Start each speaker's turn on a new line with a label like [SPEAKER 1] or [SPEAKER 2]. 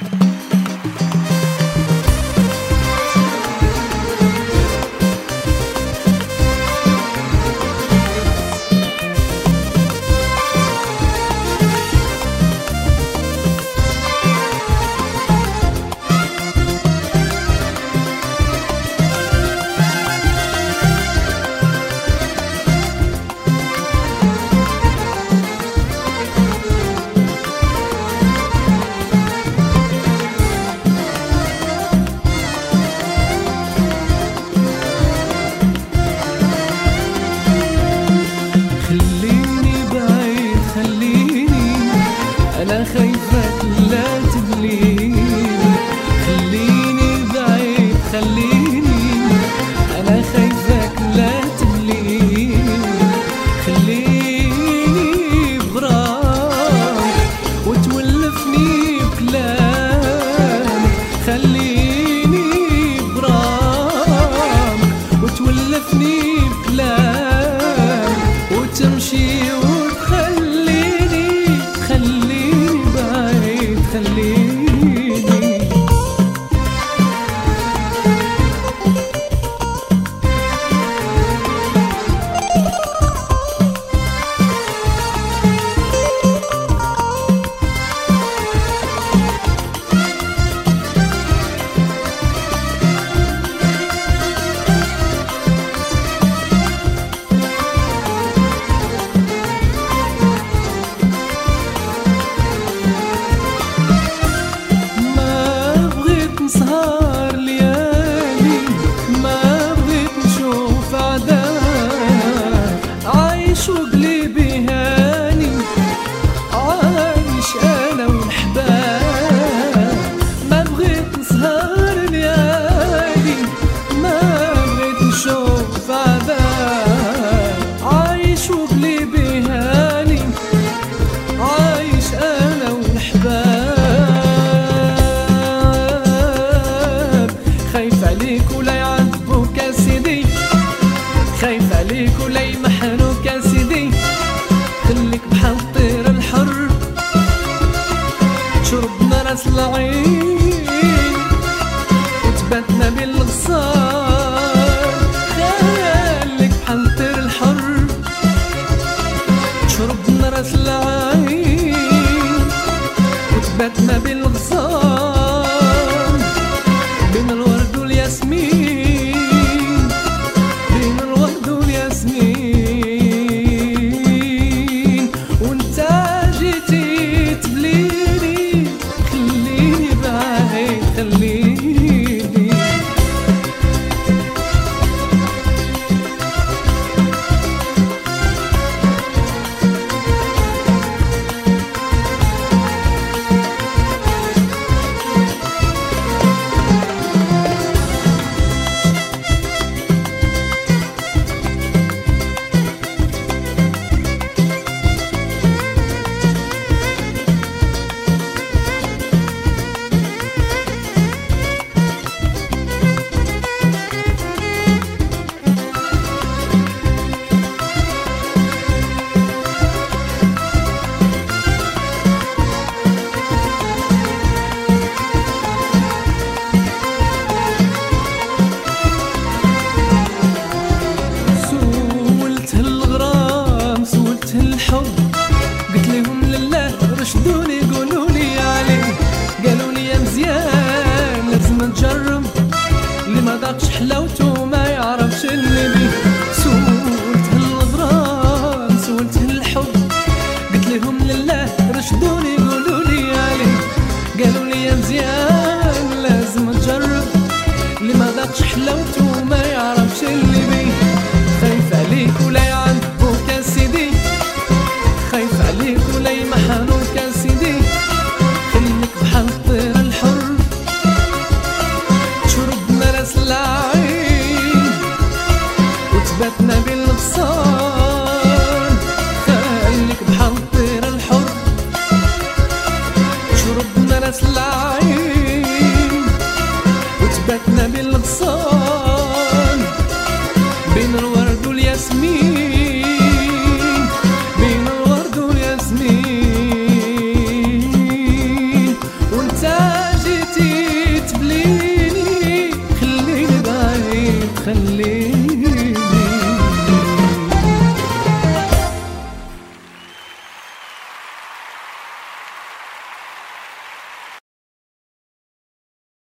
[SPEAKER 1] Bye. خايف عليك ولا يعذبوك سيدي. خايف عليك ولا يمحنوك سيدي. خليك بحال الطير الحر. تشرب من راس العين عاشق حلمت وما يعرفش اللي بيه. خايف عليك ولا يعذبوك يا سيدي. خايف عليك ولا يمحنوك يا سيدي. خليك بحال الطير الحر. تشرب نرس العين وتباتنا بالبصار عجبتنا بالقصار